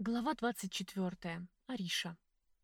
Глава 24. Ариша.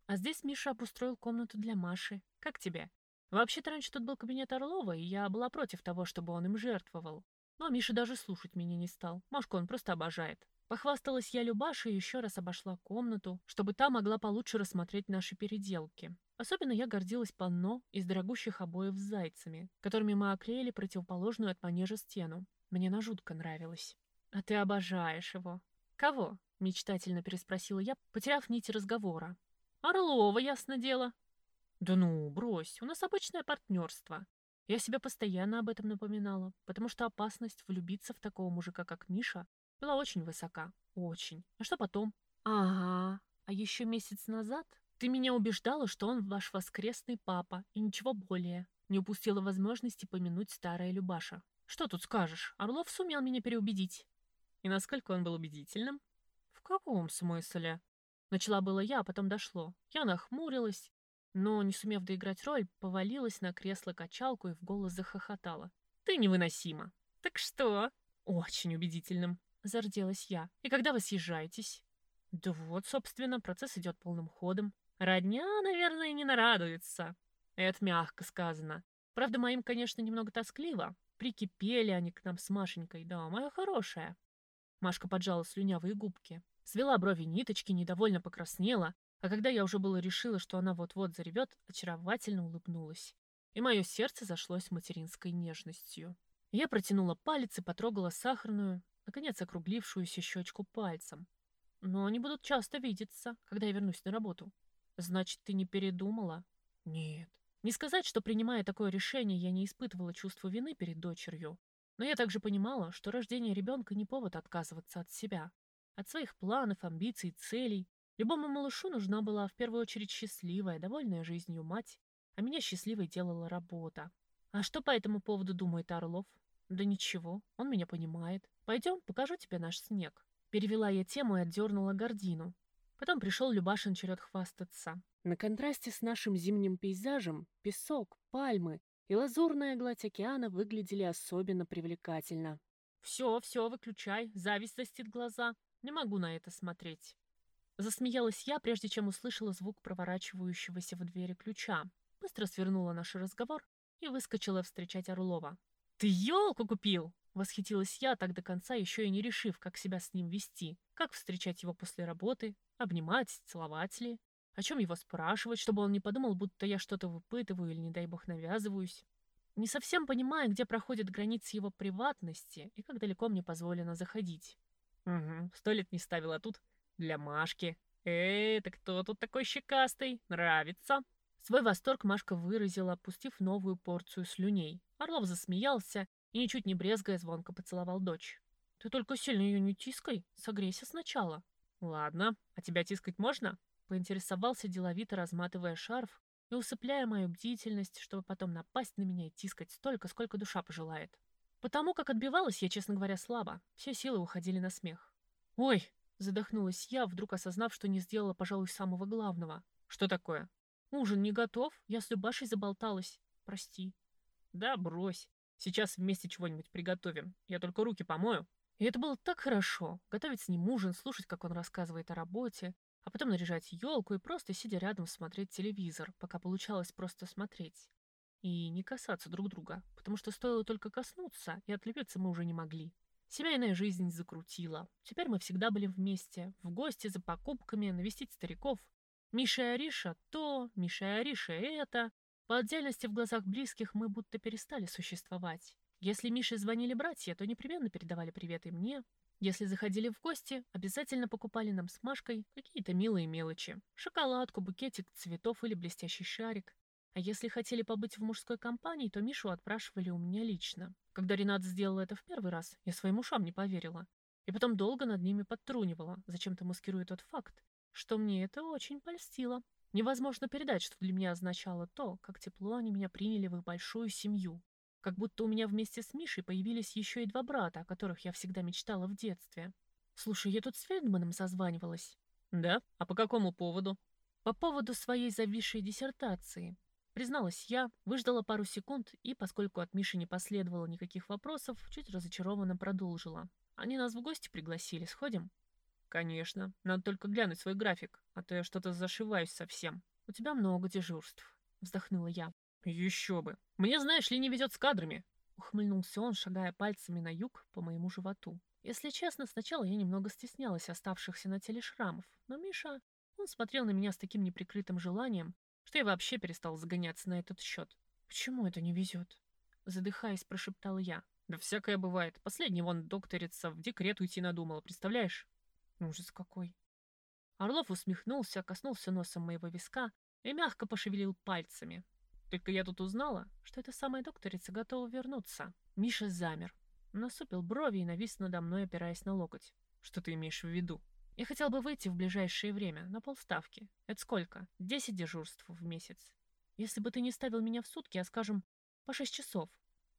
А здесь Миша обустроил комнату для Маши. Как тебе? Вообще-то раньше тут был кабинет Орлова, и я была против того, чтобы он им жертвовал. Но Миша даже слушать меня не стал. Машку он просто обожает. Похвасталась я Любаше и еще раз обошла комнату, чтобы та могла получше рассмотреть наши переделки. Особенно я гордилась панно из дорогущих обоев с зайцами, которыми мы оклеили противоположную от манежа стену. Мне на жутко нравилось. А ты обожаешь его. Кого? Мечтательно переспросила я, потеряв нить разговора. Орлова, ясно дело. Да ну, брось, у нас обычное партнерство. Я себе постоянно об этом напоминала, потому что опасность влюбиться в такого мужика, как Миша, была очень высока. Очень. А что потом? Ага. А еще месяц назад ты меня убеждала, что он ваш воскресный папа, и ничего более. Не упустила возможности помянуть старая Любаша. Что тут скажешь? Орлов сумел меня переубедить. И насколько он был убедительным? каком смысле?» Начала было я, а потом дошло. Я нахмурилась, но, не сумев доиграть роль, повалилась на кресло-качалку и в голос захохотала. «Ты невыносима!» «Так что?» «Очень убедительным!» — зарделась я. «И когда вы съезжаетесь?» «Да вот, собственно, процесс идет полным ходом. Родня, наверное, не нарадуется». Это мягко сказано. Правда, моим, конечно, немного тоскливо. Прикипели они к нам с Машенькой, да, моя хорошая. Машка поджала слюнявые губки. Свела брови ниточки, недовольно покраснела, а когда я уже было решила, что она вот-вот заревет, очаровательно улыбнулась. И мое сердце зашлось материнской нежностью. Я протянула палец и потрогала сахарную, наконец округлившуюся щечку пальцем. Но они будут часто видеться, когда я вернусь на работу. Значит, ты не передумала? Нет. Не сказать, что, принимая такое решение, я не испытывала чувство вины перед дочерью. Но я также понимала, что рождение ребенка не повод отказываться от себя. От своих планов, амбиций, целей. Любому малышу нужна была в первую очередь счастливая, довольная жизнью мать, а меня счастливой делала работа. А что по этому поводу думает Орлов? Да ничего, он меня понимает. Пойдем, покажу тебе наш снег. Перевела я тему и отдернула гордину. Потом пришел Любашин черед хвастаться. На контрасте с нашим зимним пейзажем песок, пальмы и лазурная гладь океана выглядели особенно привлекательно. «Все, все, выключай, зависть застит глаза. Не могу на это смотреть. Засмеялась я, прежде чем услышала звук проворачивающегося в двери ключа. Быстро свернула наш разговор и выскочила встречать Орлова. «Ты елку купил!» Восхитилась я, так до конца еще и не решив, как себя с ним вести, как встречать его после работы, обнимать, целовать ли, о чем его спрашивать, чтобы он не подумал, будто я что-то выпытываю или, не дай бог, навязываюсь. Не совсем понимая, где проходит граница его приватности и как далеко мне позволено заходить. Угу, сто лет не ставила тут для Машки. Эй, это кто тут такой щекастый? Нравится. Свой восторг Машка выразила, опустив новую порцию слюней. Орлов засмеялся и, ничуть не брезгая, звонко поцеловал дочь. «Ты только сильно ее не тискай, согрейся сначала». «Ладно, а тебя тискать можно?» Поинтересовался деловито, разматывая шарф и усыпляя мою бдительность, чтобы потом напасть на меня и тискать столько, сколько душа пожелает. Потому как отбивалась я, честно говоря, слабо. Все силы уходили на смех. «Ой!» — задохнулась я, вдруг осознав, что не сделала, пожалуй, самого главного. «Что такое?» «Ужин не готов. Я с Любашей заболталась. Прости». «Да брось. Сейчас вместе чего-нибудь приготовим. Я только руки помою». И это было так хорошо. Готовить с ним ужин, слушать, как он рассказывает о работе, а потом наряжать елку и просто, сидя рядом, смотреть телевизор, пока получалось просто смотреть и не касаться друг друга, потому что стоило только коснуться, и отлепиться мы уже не могли. Семейная жизнь закрутила. Теперь мы всегда были вместе, в гости за покупками, навестить стариков. Миша и Ариша то, Миша и Ариша это. По отдельности в глазах близких мы будто перестали существовать. Если Мише звонили братья, то непременно передавали привет и мне. Если заходили в гости, обязательно покупали нам с Машкой какие-то милые мелочи. Шоколадку, букетик цветов или блестящий шарик. А если хотели побыть в мужской компании, то Мишу отпрашивали у меня лично. Когда Ренат сделал это в первый раз, я своим ушам не поверила. И потом долго над ними подтрунивала, зачем-то маскируя тот факт, что мне это очень польстило. Невозможно передать, что для меня означало то, как тепло они меня приняли в их большую семью. Как будто у меня вместе с Мишей появились еще и два брата, о которых я всегда мечтала в детстве. Слушай, я тут с Фельдманом созванивалась. Да? А по какому поводу? По поводу своей зависшей диссертации. Призналась я, выждала пару секунд и, поскольку от Миши не последовало никаких вопросов, чуть разочарованно продолжила. Они нас в гости пригласили, сходим? Конечно. Надо только глянуть свой график, а то я что-то зашиваюсь совсем. У тебя много дежурств, вздохнула я. Еще бы. Мне, знаешь ли, не везет с кадрами. Ухмыльнулся он, шагая пальцами на юг по моему животу. Если честно, сначала я немного стеснялась оставшихся на теле шрамов, но Миша, он смотрел на меня с таким неприкрытым желанием, что я вообще перестал загоняться на этот счет. «Почему это не везет?» Задыхаясь, прошептал я. «Да всякое бывает. Последний вон докторица в декрет уйти надумала, представляешь?» Ужас какой. Орлов усмехнулся, коснулся носом моего виска и мягко пошевелил пальцами. Только я тут узнала, что эта самая докторица готова вернуться. Миша замер, насупил брови и навис надо мной, опираясь на локоть. Что ты имеешь в виду? Я хотел бы выйти в ближайшее время, на полставки. Это сколько? Десять дежурств в месяц. Если бы ты не ставил меня в сутки, а, скажем, по шесть часов.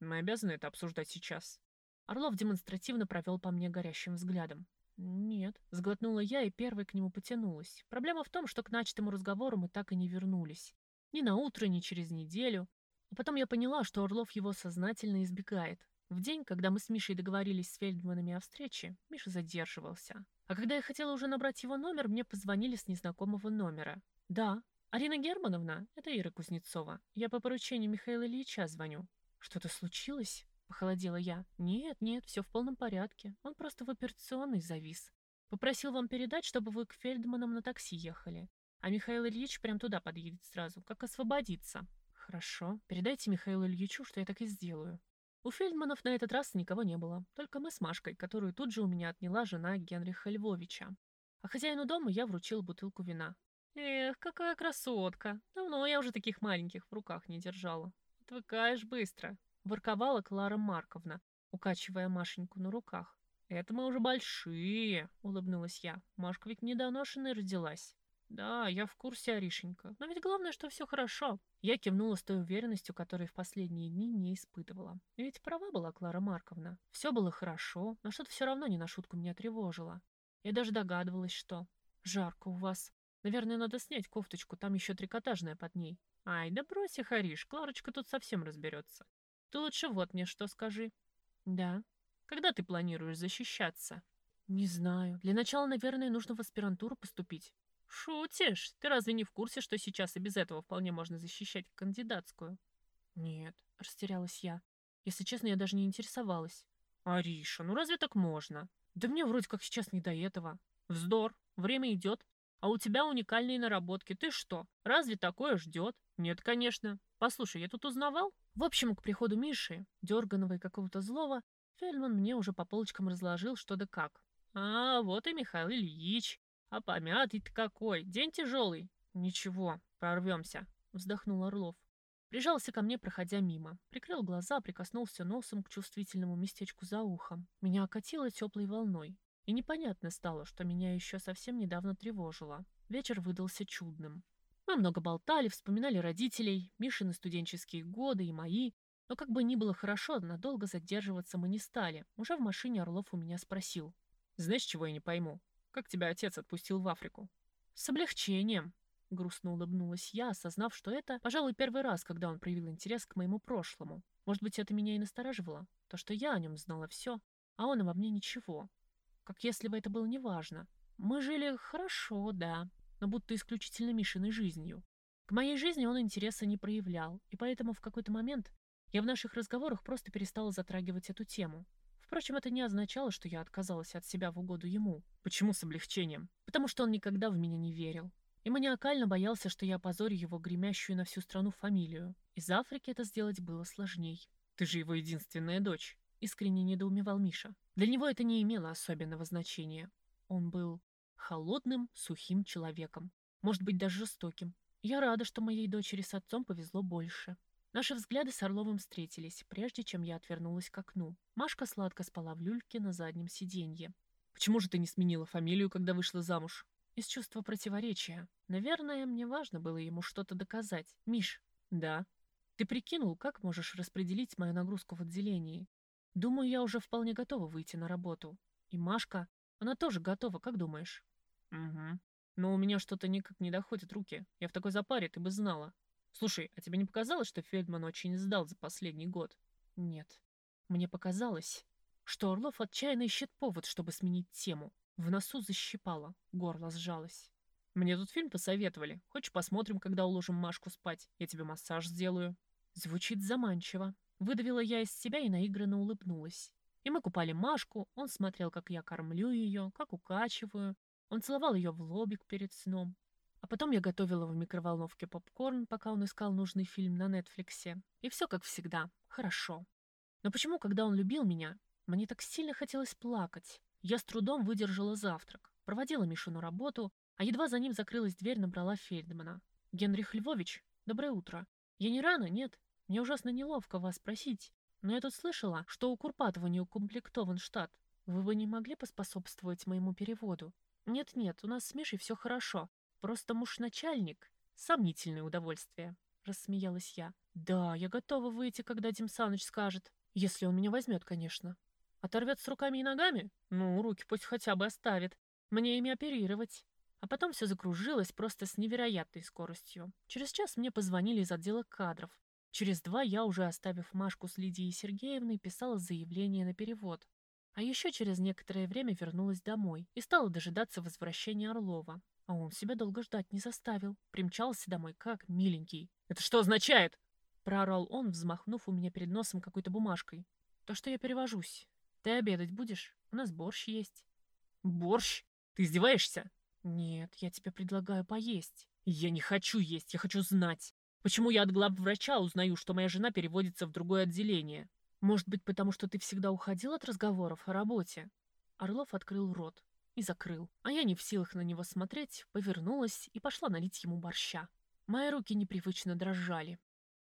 Мы обязаны это обсуждать сейчас. Орлов демонстративно провел по мне горящим взглядом. «Нет», — сглотнула я и первой к нему потянулась. Проблема в том, что к начатому разговору мы так и не вернулись. Ни на утро, ни через неделю. А потом я поняла, что Орлов его сознательно избегает. В день, когда мы с Мишей договорились с Фельдманами о встрече, Миша задерживался. А когда я хотела уже набрать его номер, мне позвонили с незнакомого номера. «Да, Арина Германовна, это Ира Кузнецова. Я по поручению Михаила Ильича звоню». «Что-то случилось?» Похолодела я. «Нет, нет, все в полном порядке. Он просто в операционной завис. Попросил вам передать, чтобы вы к Фельдманам на такси ехали. А Михаил Ильич прям туда подъедет сразу, как освободиться». «Хорошо. Передайте Михаилу Ильичу, что я так и сделаю». У Фельдманов на этот раз никого не было, только мы с Машкой, которую тут же у меня отняла жена Генриха Львовича. А хозяину дома я вручил бутылку вина. Эх, какая красотка! Давно я уже таких маленьких в руках не держала. Отвыкаешь быстро ворковала Клара Марковна, укачивая Машеньку на руках. «Это мы уже большие», — улыбнулась я. «Машка ведь недоношенной родилась». «Да, я в курсе, Аришенька. Но ведь главное, что все хорошо». Я кивнула с той уверенностью, которой в последние дни не испытывала. Ведь права была Клара Марковна. Все было хорошо, но что-то все равно не на шутку меня тревожило. Я даже догадывалась, что... «Жарко у вас. Наверное, надо снять кофточку, там еще трикотажная под ней». «Ай, да брось их, Ариш, Кларочка тут совсем разберется. Ты лучше вот мне что скажи. Да. Когда ты планируешь защищаться? Не знаю. Для начала, наверное, нужно в аспирантуру поступить. Шутишь? Ты разве не в курсе, что сейчас и без этого вполне можно защищать кандидатскую? Нет, растерялась я. Если честно, я даже не интересовалась. Ариша, ну разве так можно? Да мне вроде как сейчас не до этого. Вздор, время идет. А у тебя уникальные наработки. Ты что, разве такое ждет? Нет, конечно. Послушай, я тут узнавал. В общем, к приходу Миши, дерганого и какого-то злого, Фельдман мне уже по полочкам разложил, что да как. А, вот и Михаил Ильич. А помятый-то какой. День тяжелый. Ничего, прорвемся, вздохнул Орлов. Прижался ко мне, проходя мимо. Прикрыл глаза, прикоснулся носом к чувствительному местечку за ухом. Меня окатило теплой волной. И непонятно стало, что меня еще совсем недавно тревожило. Вечер выдался чудным. Мы много болтали, вспоминали родителей, Мишины студенческие годы и мои. Но как бы ни было хорошо, надолго задерживаться мы не стали. Уже в машине Орлов у меня спросил. «Знаешь, чего я не пойму? Как тебя отец отпустил в Африку?» «С облегчением», — грустно улыбнулась я, осознав, что это, пожалуй, первый раз, когда он проявил интерес к моему прошлому. Может быть, это меня и настораживало? То, что я о нем знала все, а он обо мне ничего как если бы это было неважно. Мы жили хорошо, да, но будто исключительно Мишиной жизнью. К моей жизни он интереса не проявлял, и поэтому в какой-то момент я в наших разговорах просто перестала затрагивать эту тему. Впрочем, это не означало, что я отказалась от себя в угоду ему. Почему с облегчением? Потому что он никогда в меня не верил. И маниакально боялся, что я опозорю его гремящую на всю страну фамилию. Из Африки это сделать было сложней. Ты же его единственная дочь. Искренне недоумевал Миша. Для него это не имело особенного значения. Он был холодным, сухим человеком. Может быть, даже жестоким. Я рада, что моей дочери с отцом повезло больше. Наши взгляды с Орловым встретились, прежде чем я отвернулась к окну. Машка сладко спала в люльке на заднем сиденье. «Почему же ты не сменила фамилию, когда вышла замуж?» Из чувства противоречия. Наверное, мне важно было ему что-то доказать. «Миш». «Да». «Ты прикинул, как можешь распределить мою нагрузку в отделении? Думаю, я уже вполне готова выйти на работу. И Машка, она тоже готова, как думаешь? Угу. Но у меня что-то никак не доходят руки. Я в такой запаре, ты бы знала. Слушай, а тебе не показалось, что Фельдман очень сдал за последний год? Нет. Мне показалось, что Орлов отчаянно ищет повод, чтобы сменить тему. В носу защипало, горло сжалось. Мне тут фильм посоветовали. Хочешь, посмотрим, когда уложим Машку спать? Я тебе массаж сделаю. Звучит заманчиво. Выдавила я из себя и наигранно улыбнулась. И мы купали Машку, он смотрел, как я кормлю ее, как укачиваю. Он целовал ее в лобик перед сном. А потом я готовила в микроволновке попкорн, пока он искал нужный фильм на Нетфликсе. И все как всегда. Хорошо. Но почему, когда он любил меня, мне так сильно хотелось плакать? Я с трудом выдержала завтрак, проводила Мишу на работу, а едва за ним закрылась дверь, набрала Фельдмана. «Генрих Львович, доброе утро. Я не рано, нет? Мне ужасно неловко вас спросить, но я тут слышала, что у Курпатова не укомплектован штат. Вы бы не могли поспособствовать моему переводу? Нет-нет, у нас с Мишей все хорошо. Просто муж-начальник. Сомнительное удовольствие», — рассмеялась я. «Да, я готова выйти, когда Дим Саныч скажет. Если он меня возьмет, конечно. Оторвет с руками и ногами? Ну, руки пусть хотя бы оставит. Мне ими оперировать». А потом все закружилось просто с невероятной скоростью. Через час мне позвонили из отдела кадров. Через два я, уже оставив Машку с Лидией Сергеевной, писала заявление на перевод. А еще через некоторое время вернулась домой и стала дожидаться возвращения Орлова. А он себя долго ждать не заставил. Примчался домой как миленький. «Это что означает?» Проорал он, взмахнув у меня перед носом какой-то бумажкой. «То, что я перевожусь. Ты обедать будешь? У нас борщ есть». «Борщ? Ты издеваешься?» «Нет, я тебе предлагаю поесть». «Я не хочу есть, я хочу знать. Почему я от главврача узнаю, что моя жена переводится в другое отделение? Может быть, потому что ты всегда уходил от разговоров о работе?» Орлов открыл рот и закрыл, а я не в силах на него смотреть, повернулась и пошла налить ему борща. Мои руки непривычно дрожали.